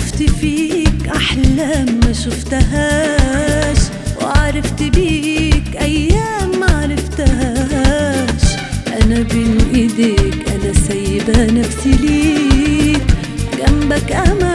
شفت فيك أحلام ما شفتهاش وعرفت بيك أيام ما عرفتهاش. أنا بين إيديك أنا سايبة نفسي ليك جنبك أمان